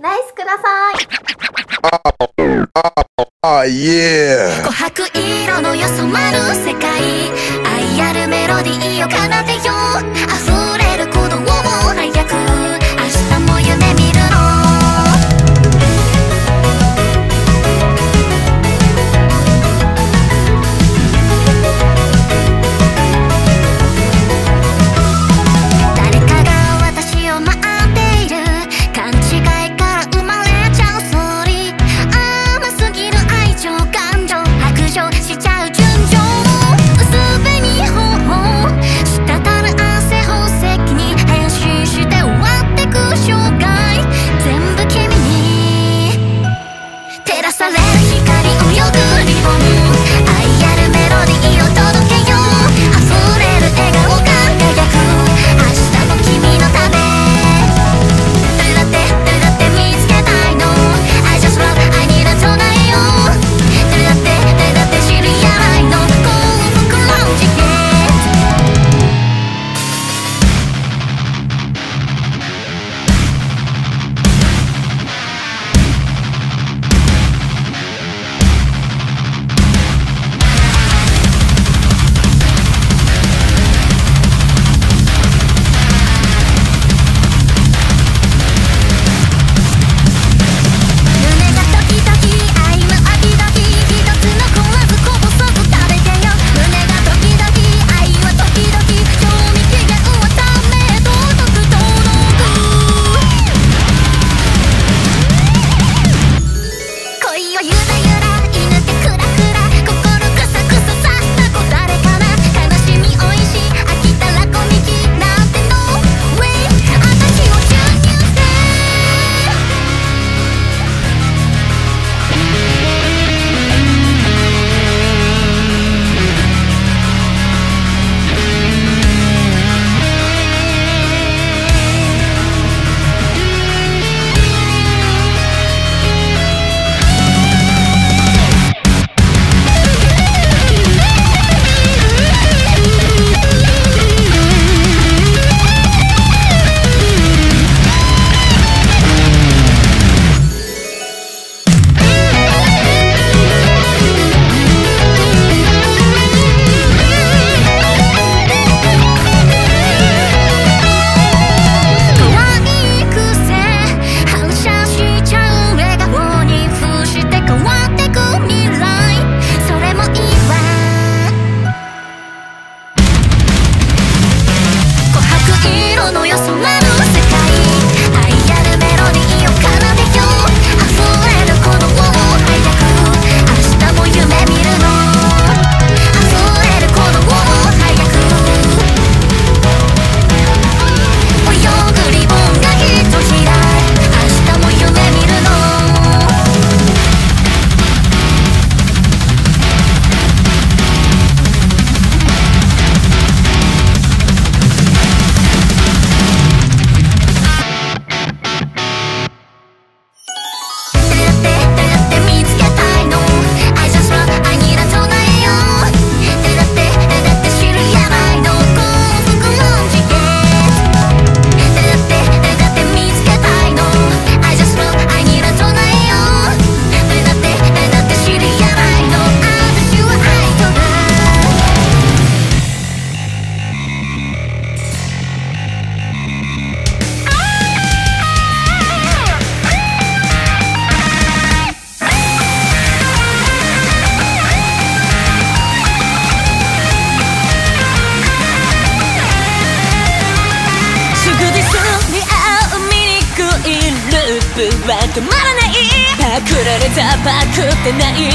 ナイスください。あ、琥珀色のよそ丸世界愛あるメロディーを奏でよう溢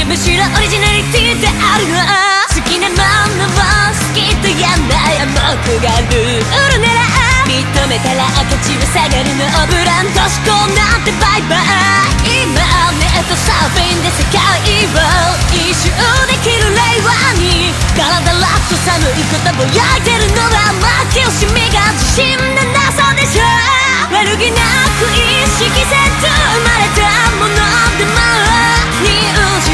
むしろオリジナリティであるの好きなものを好きとやんだい僕がルールなら認めたら赤字は下がるのブランド思考なんてバイバイ今ネットサーフィンで世界を一周できる令和に体ラッと寒いことぼやいてるのは負け惜しみが自信のなさでしょ悪気なく意識せず生まれたものでも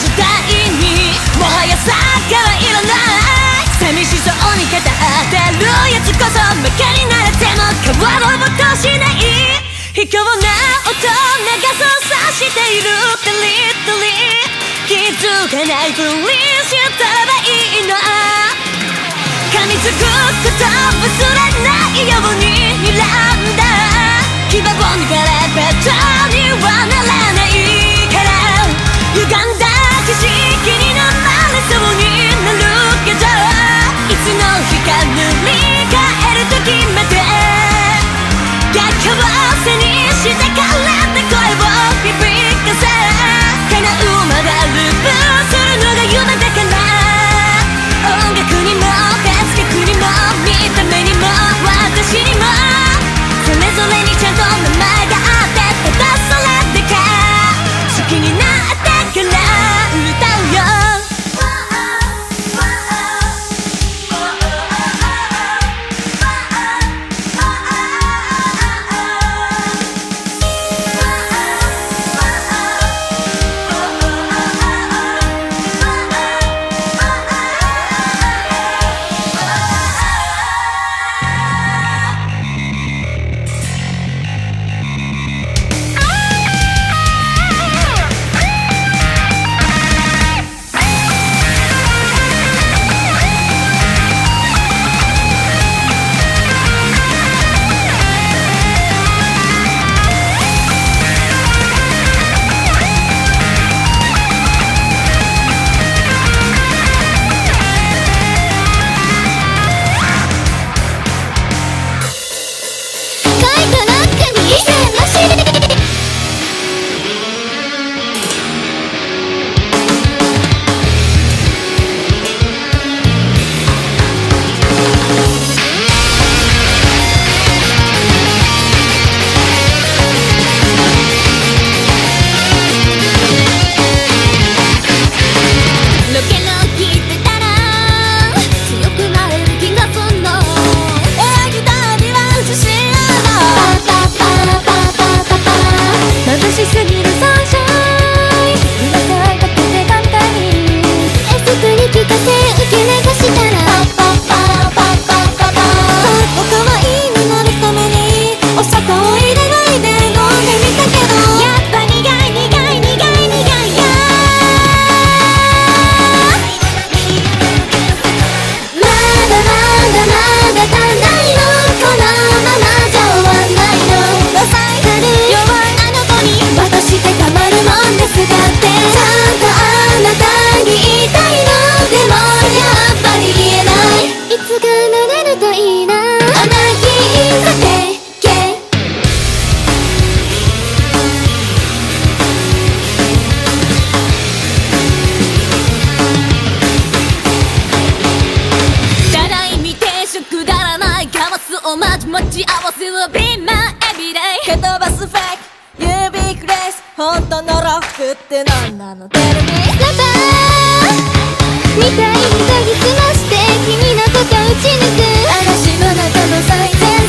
時代にもはやサッはいらない寂しそうに語ってるやつこそ馬鹿になれても皮を落としない卑怯な大人が操作しているテリトリ気づかないふりしたらばいいの噛みつくこと忘れないように睨んだ牙を抜からベタにはならない。本当のロックって何なの？テレビラバみたいに研ぎすまして君のこと打ち抜く。嵐の中の最前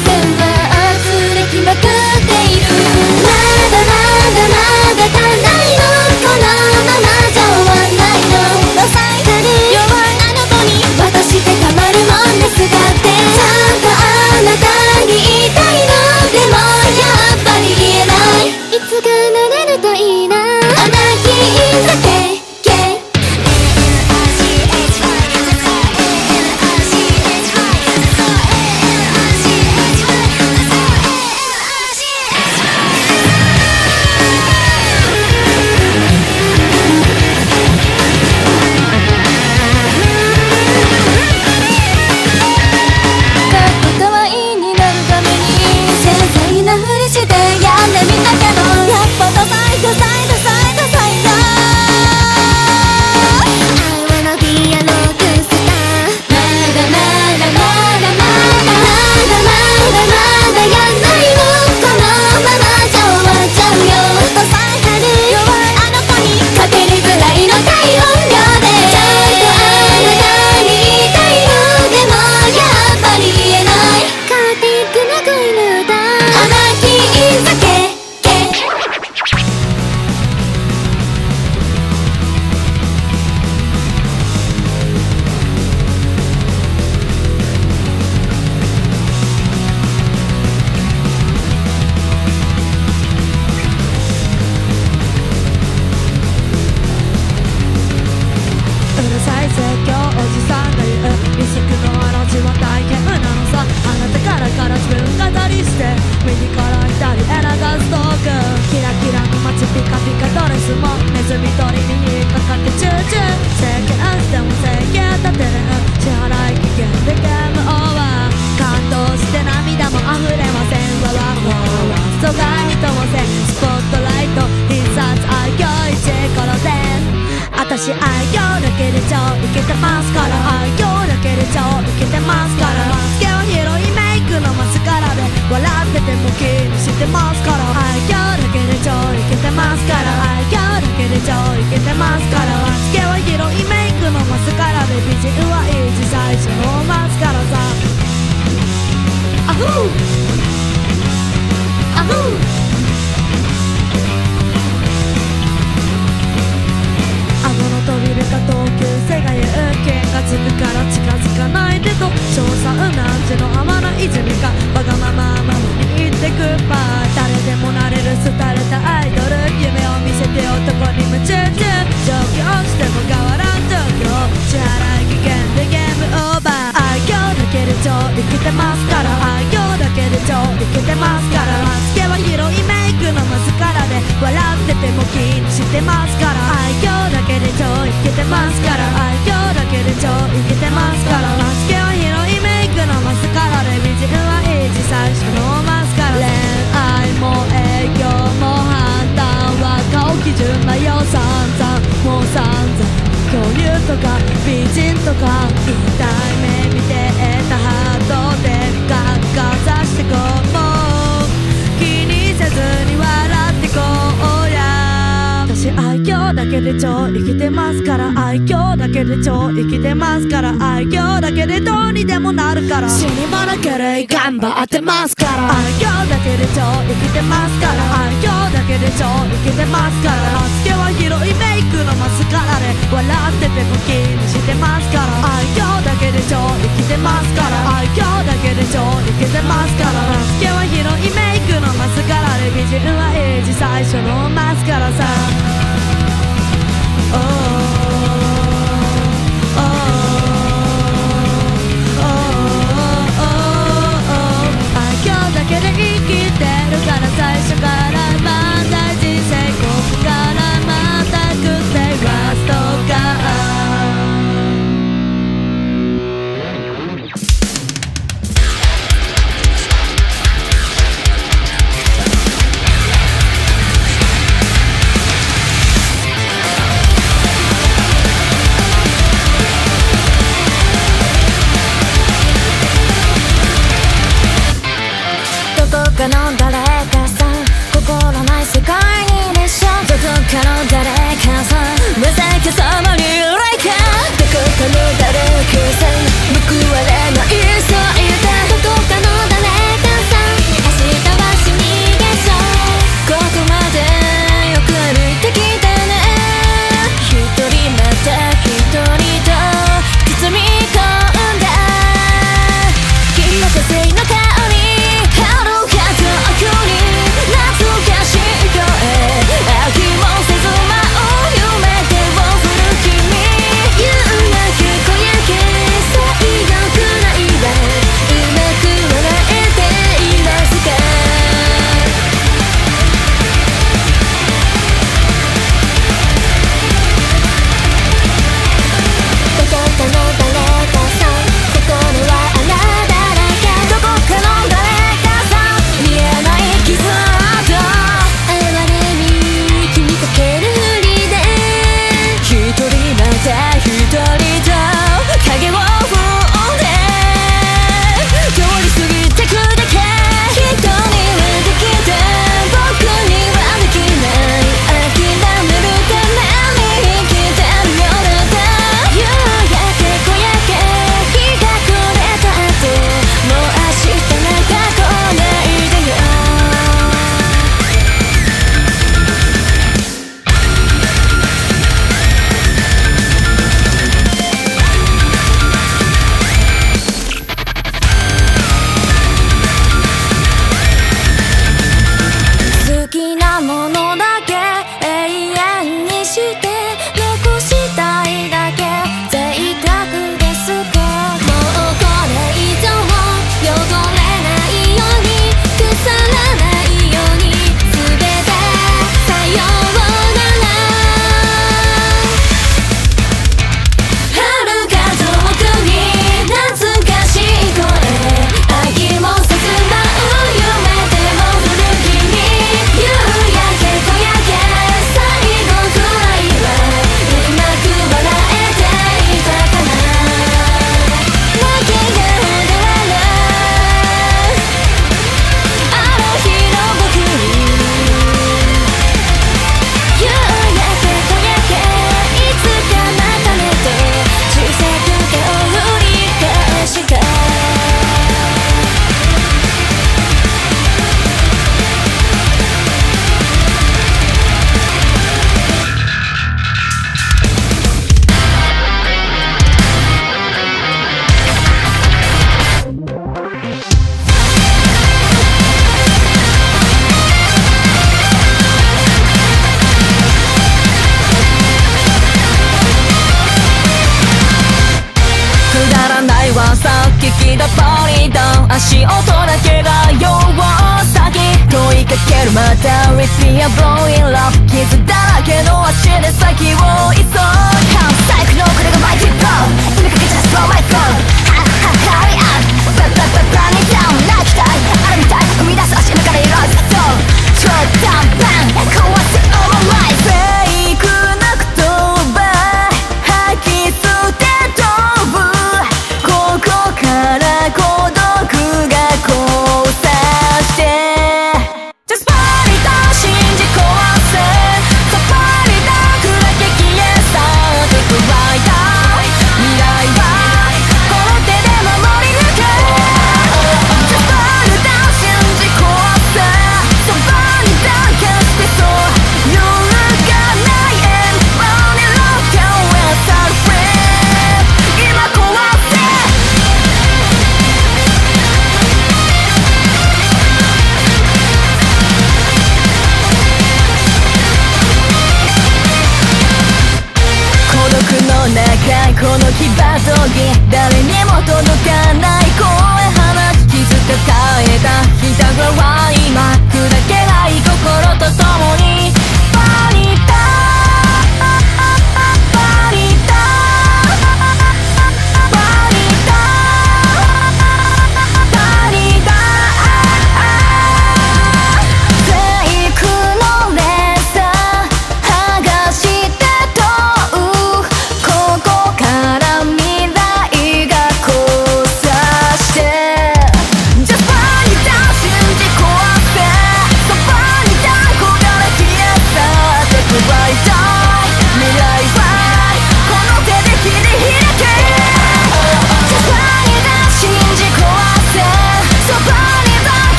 ら捨てても気にしてますから。愛嬌だけで超生きてますから。愛嬌だけで超生きてますから。助けは広いメイクのマスカラで美人はエイジ最初のマスカラさ。Oh 最初からまた人生ここからまた食ってワスト kind of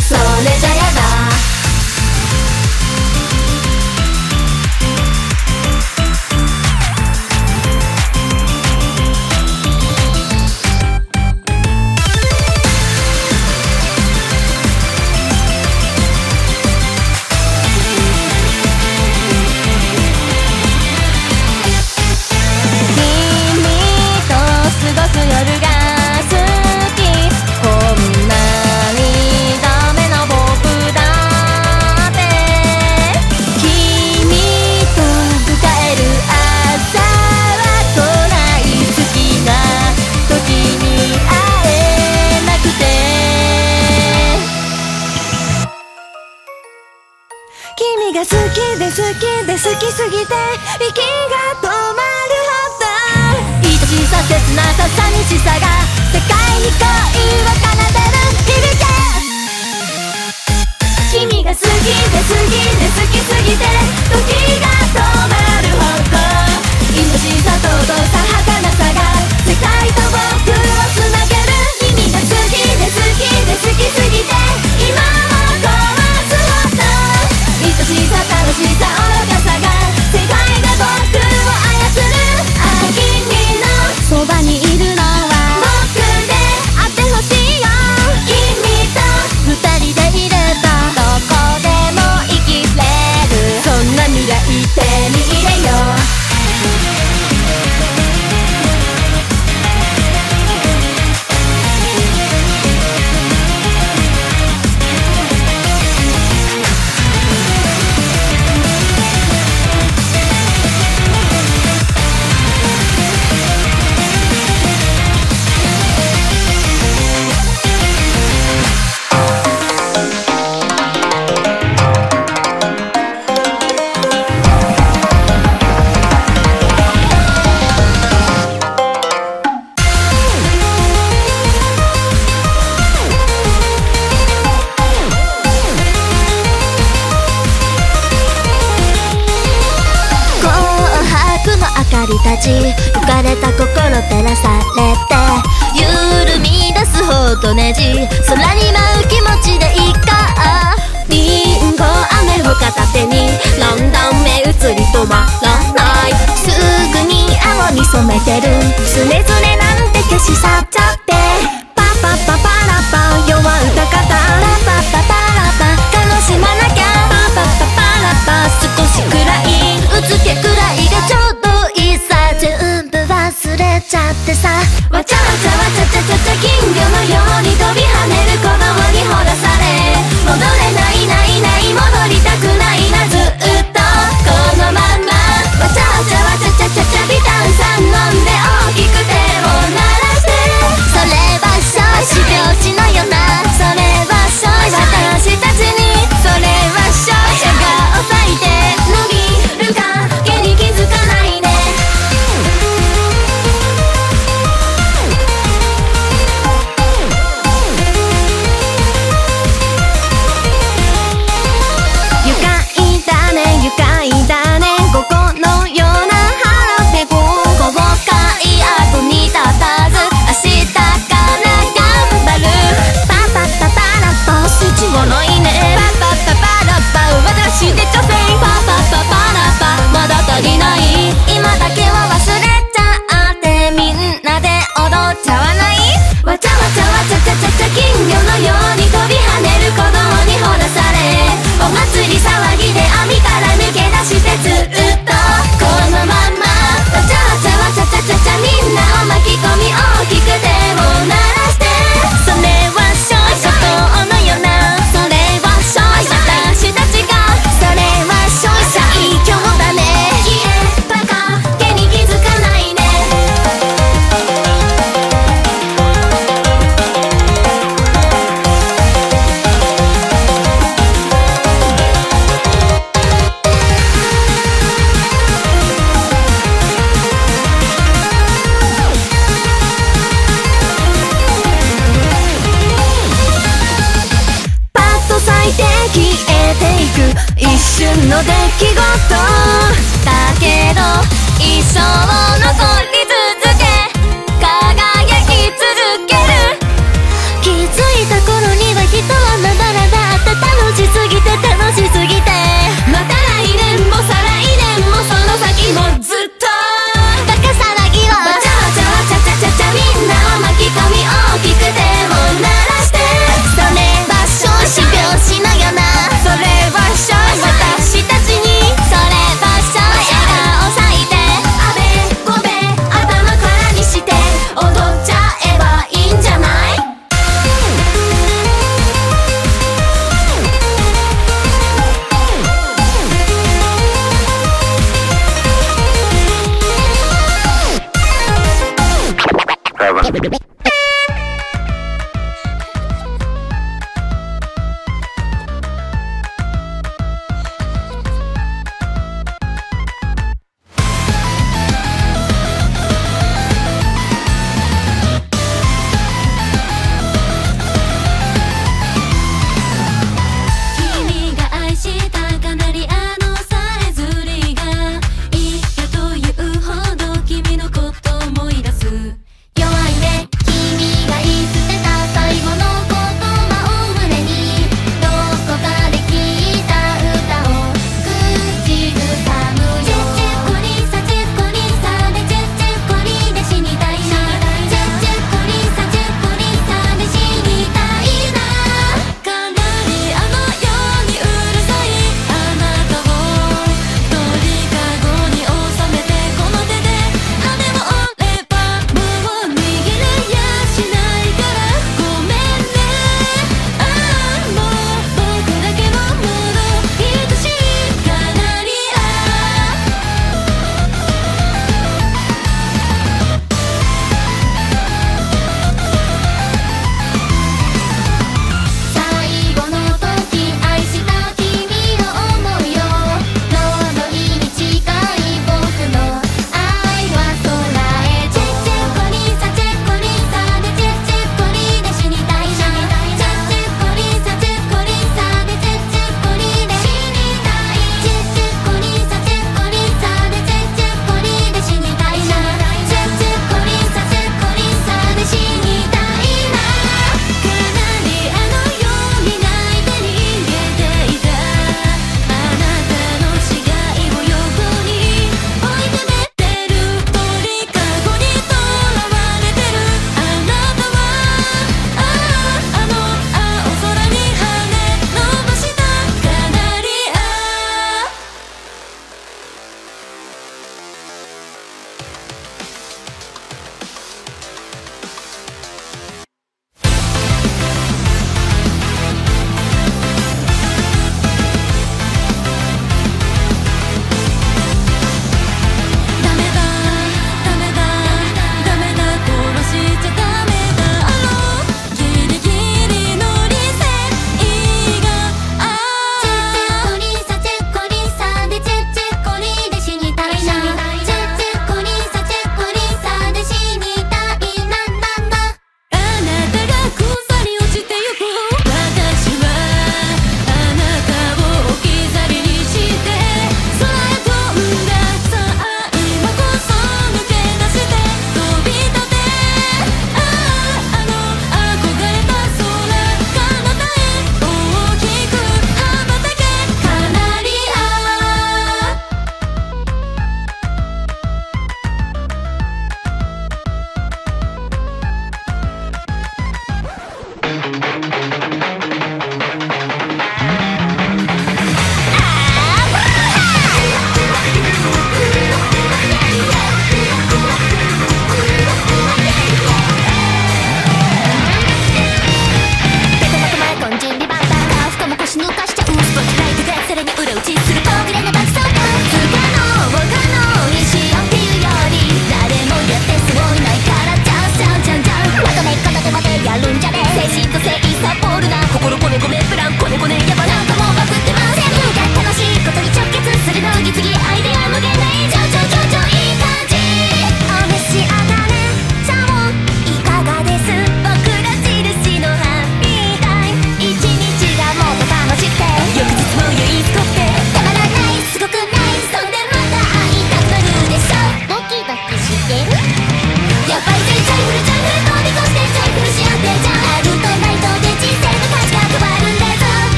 それ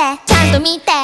ちゃんと見て。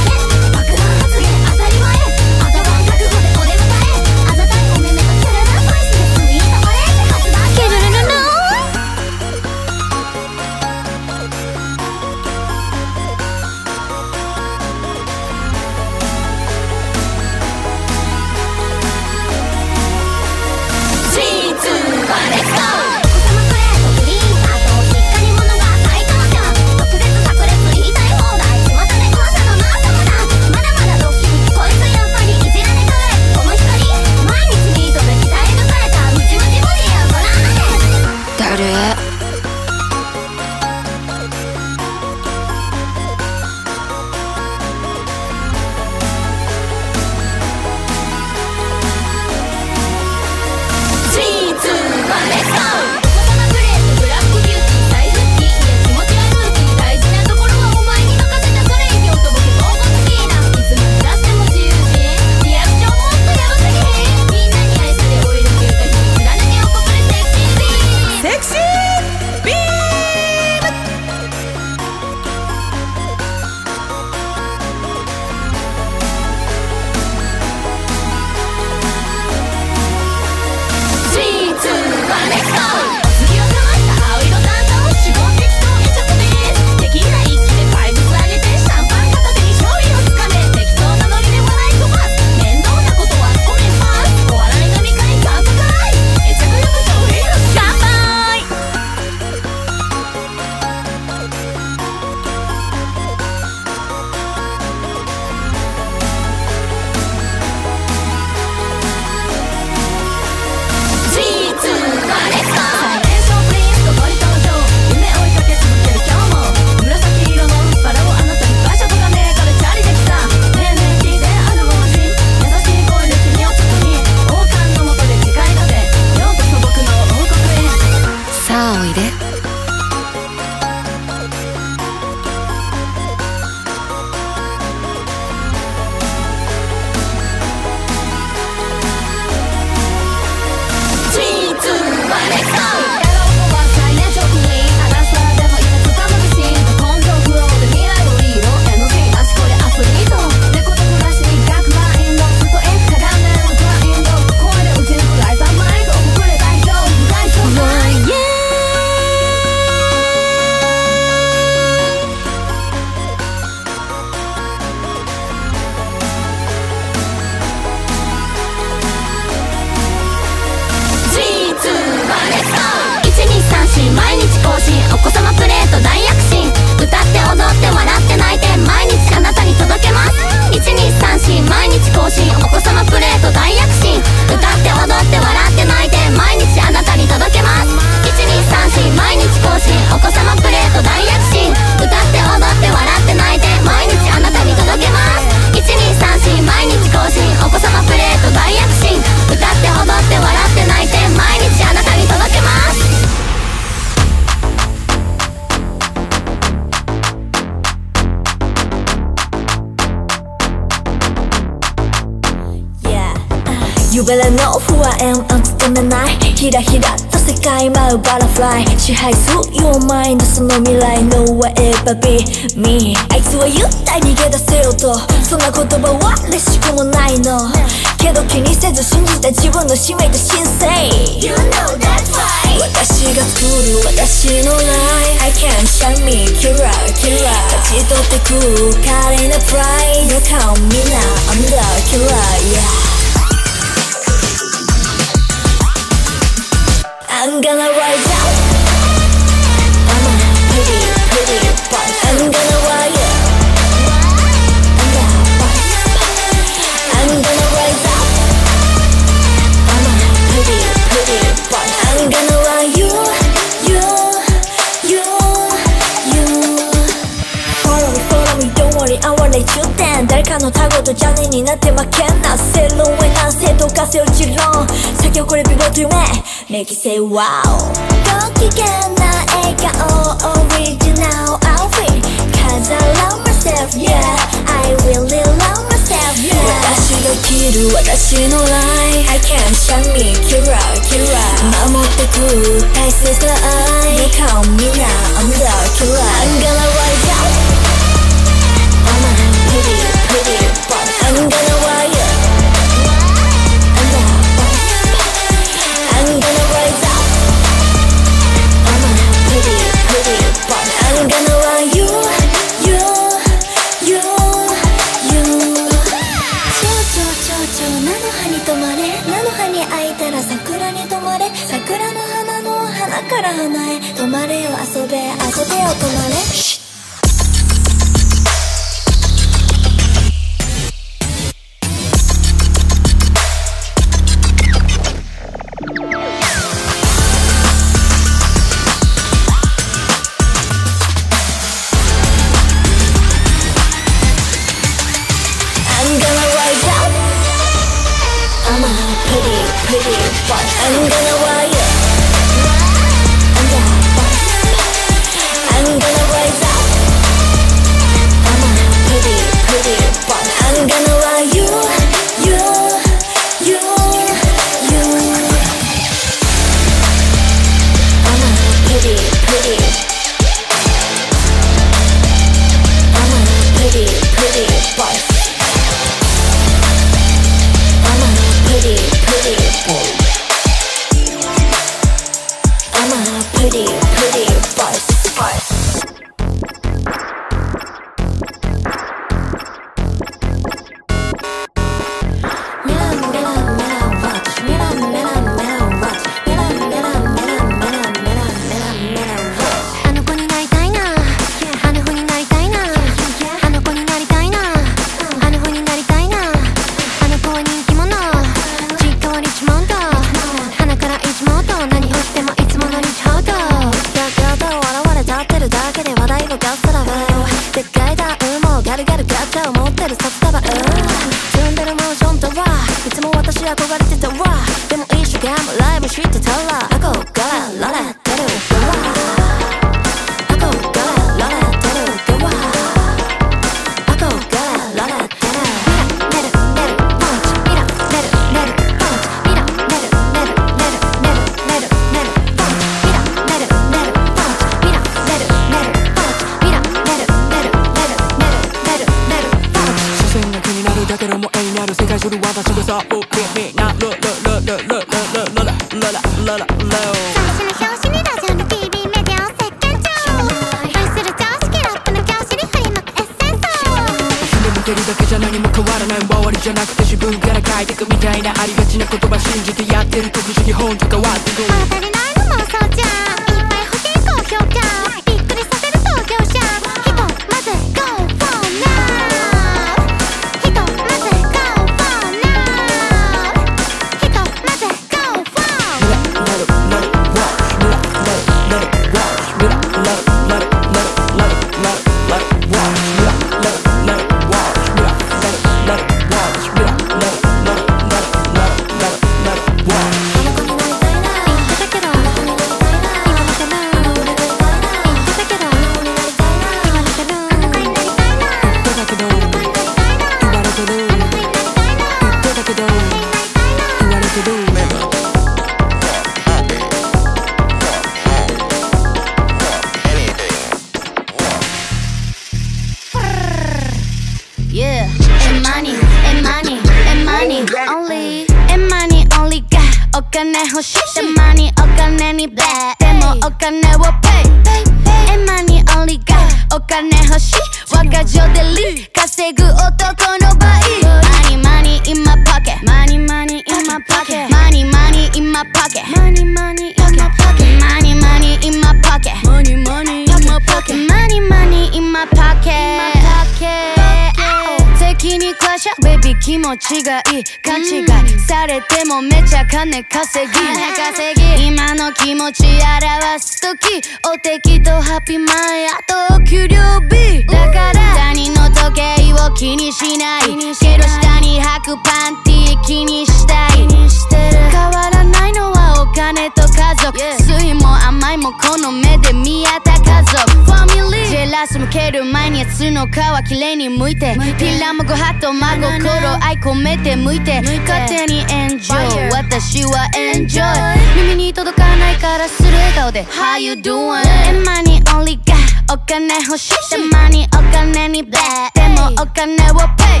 手にエンジョイ私はエンジョイ耳に届かないからする笑顔で。How you doing? えマニーオンリーがお金欲しい。たまにお金にブレでもお金を pay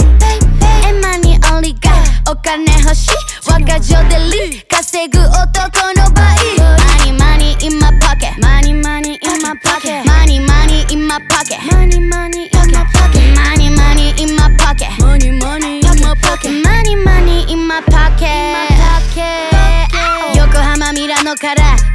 えマニーオンリーがお金欲しい。若女でリ稼ぐ男の場合 Money money in my pocket Money money podcast.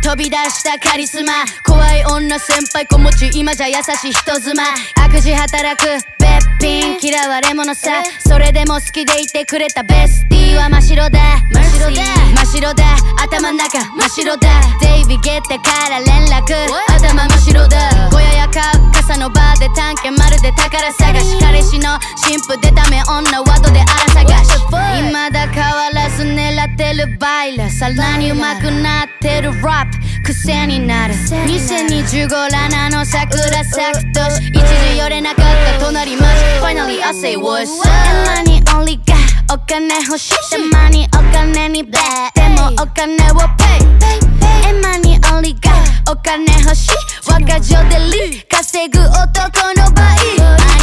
飛び出したカリスマ。怖い女先輩子持ち今じゃ優しい人妻。悪事働くべっぴん。嫌われ者さ。それでも好きでいてくれたベスティは真っ白だ真っ白だ真っ白だ頭ん中真っ白だデイビーゲッてから連絡。頭真っ白だ小屋やか傘のバーで探検まるで宝探し。彼氏の新婦でダメ女ワドで荒探し。未だ変わらず狙ってるバイラさらに上手くなってる？ラップ癖になる2025ラナの桜咲く年一時寄れなかった隣町 Finally I say what's up マニーオンリーがお金欲しいたまにお金にブレでもお金を pay えマニーオンリーがお金欲しい若女でリ稼ぐ男の場合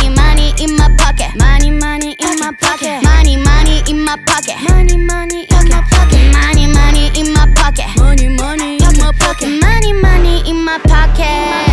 Money money in my pocket Money money in my pocket Money money in my pocket Money money in my pocket Money money in my pocket Money money in my pocket Money money in my pocket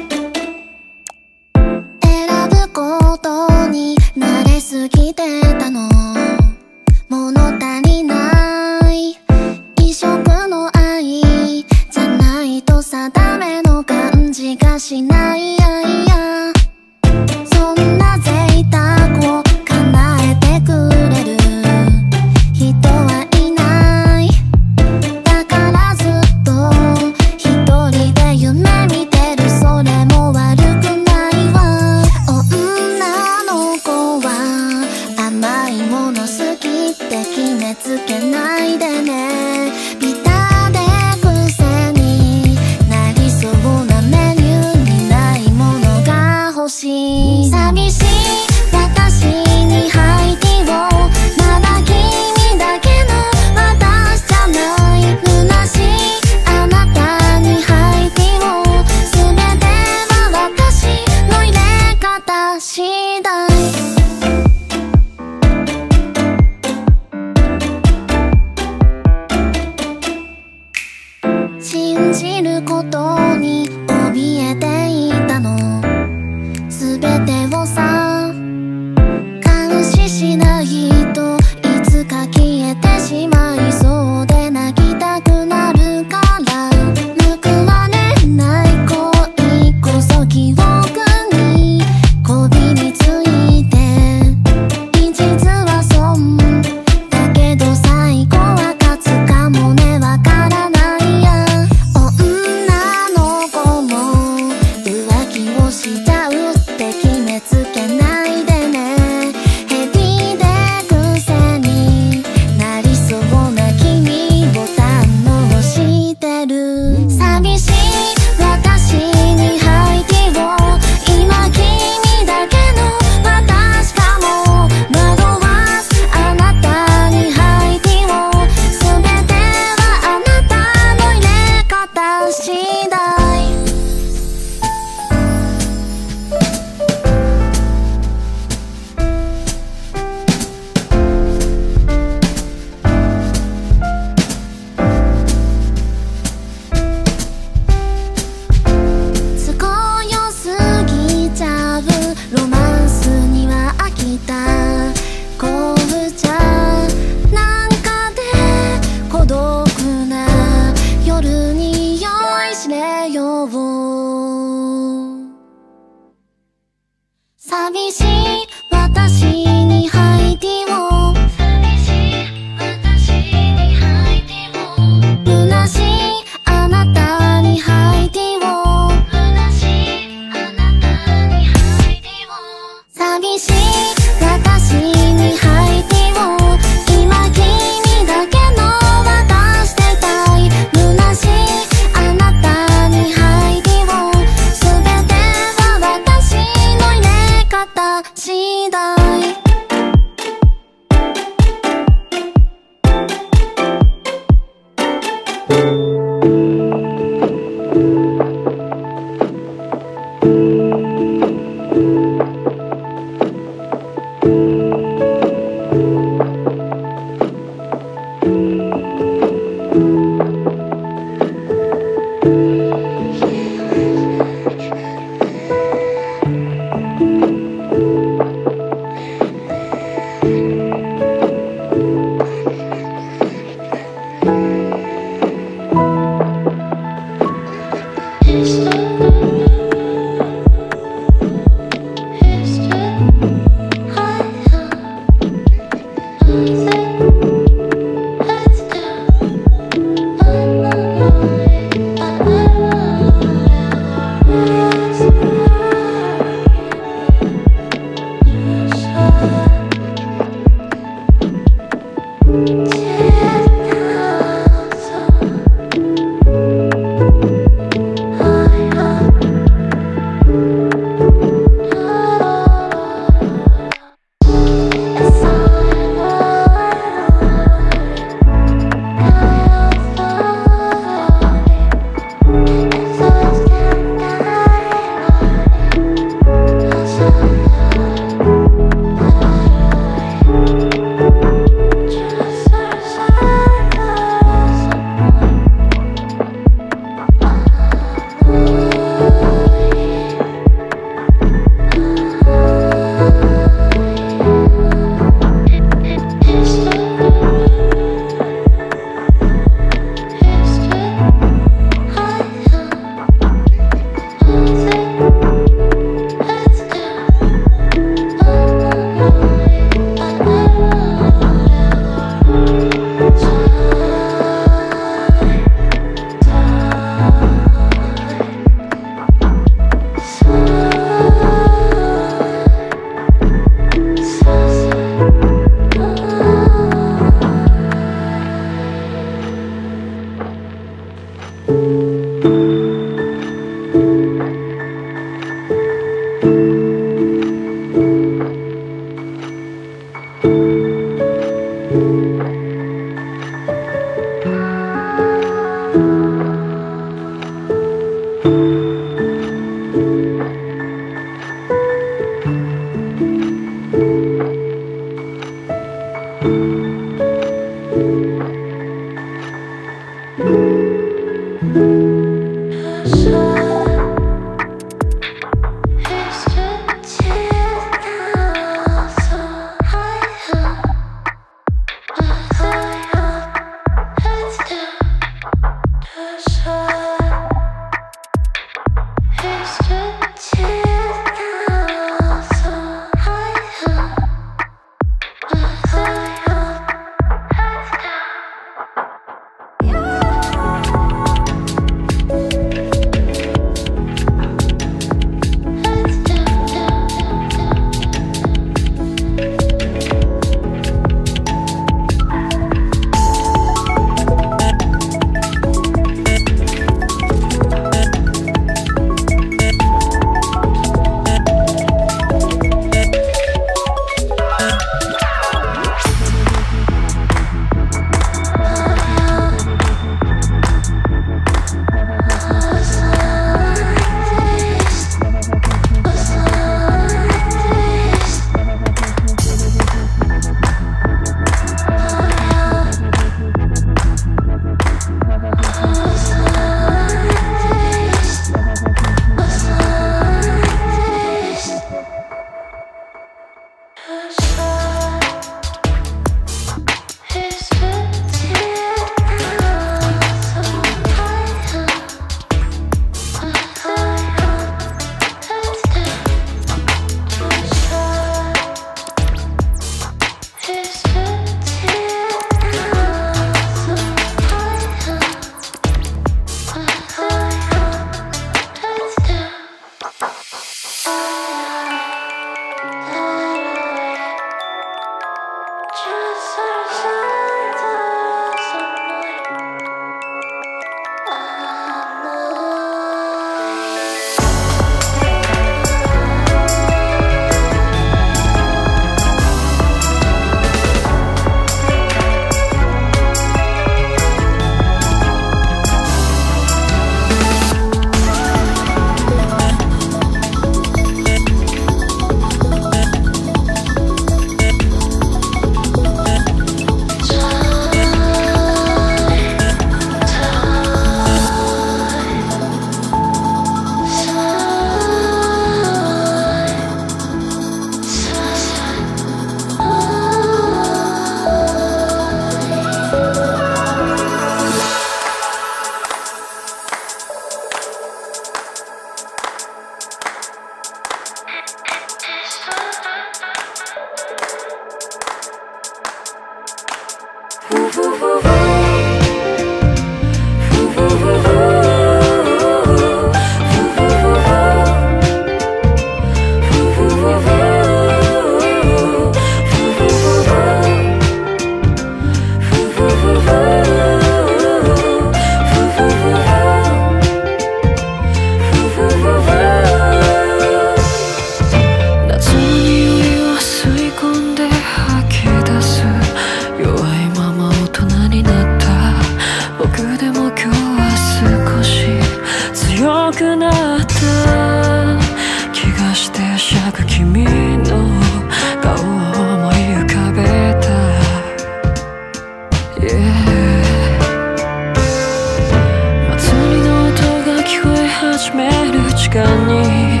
え始める時間に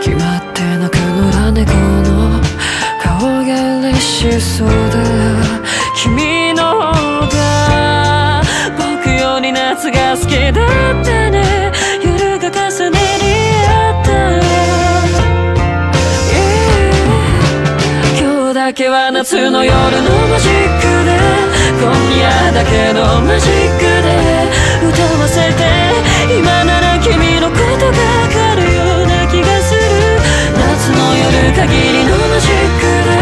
決まって泣く野良猫の顔が嬉しそうだ君の方が僕より夏が好きだったね。夜が重ねり合った。Yeah 今日だけは夏の夜のマジックで今夜だけのマジックで歌わせてとがわかるような気がする。夏の夜限りのマジックで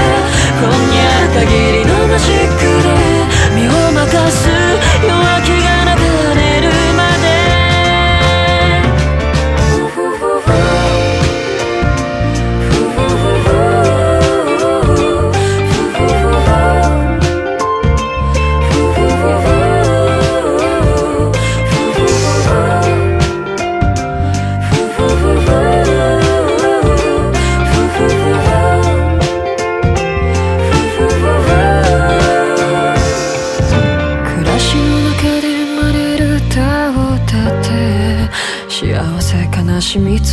今夜限りのマジックで身を任す。夜明け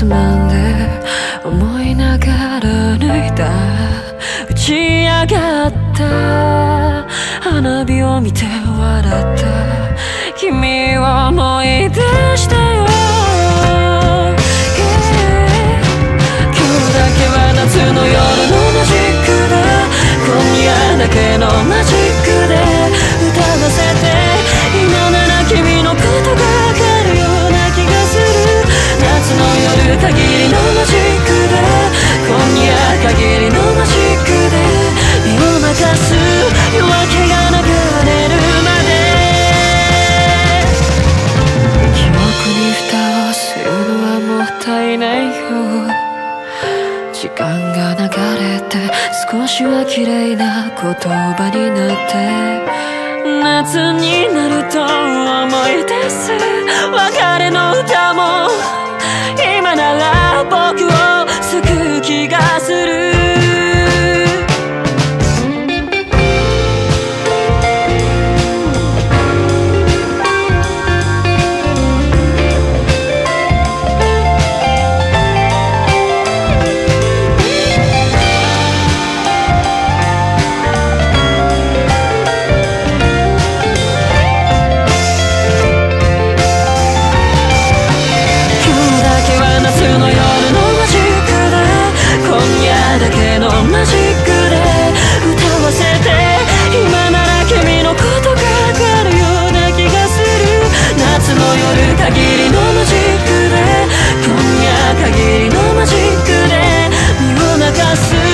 つまんで思いながら脱いだ打ち上がった花火を見て笑った君を思い出したよ今日だけは夏の夜のマジックで今夜だけのマジック限りのマジックで今夜限りのマジックで身を任す夜明けが流れるまで。記憶に蓋をするのはもったいないよ時間が流れて少しは綺麗な言葉になって。夏になると思い出す別れの歌も。なら僕を救う気がするくで身を流す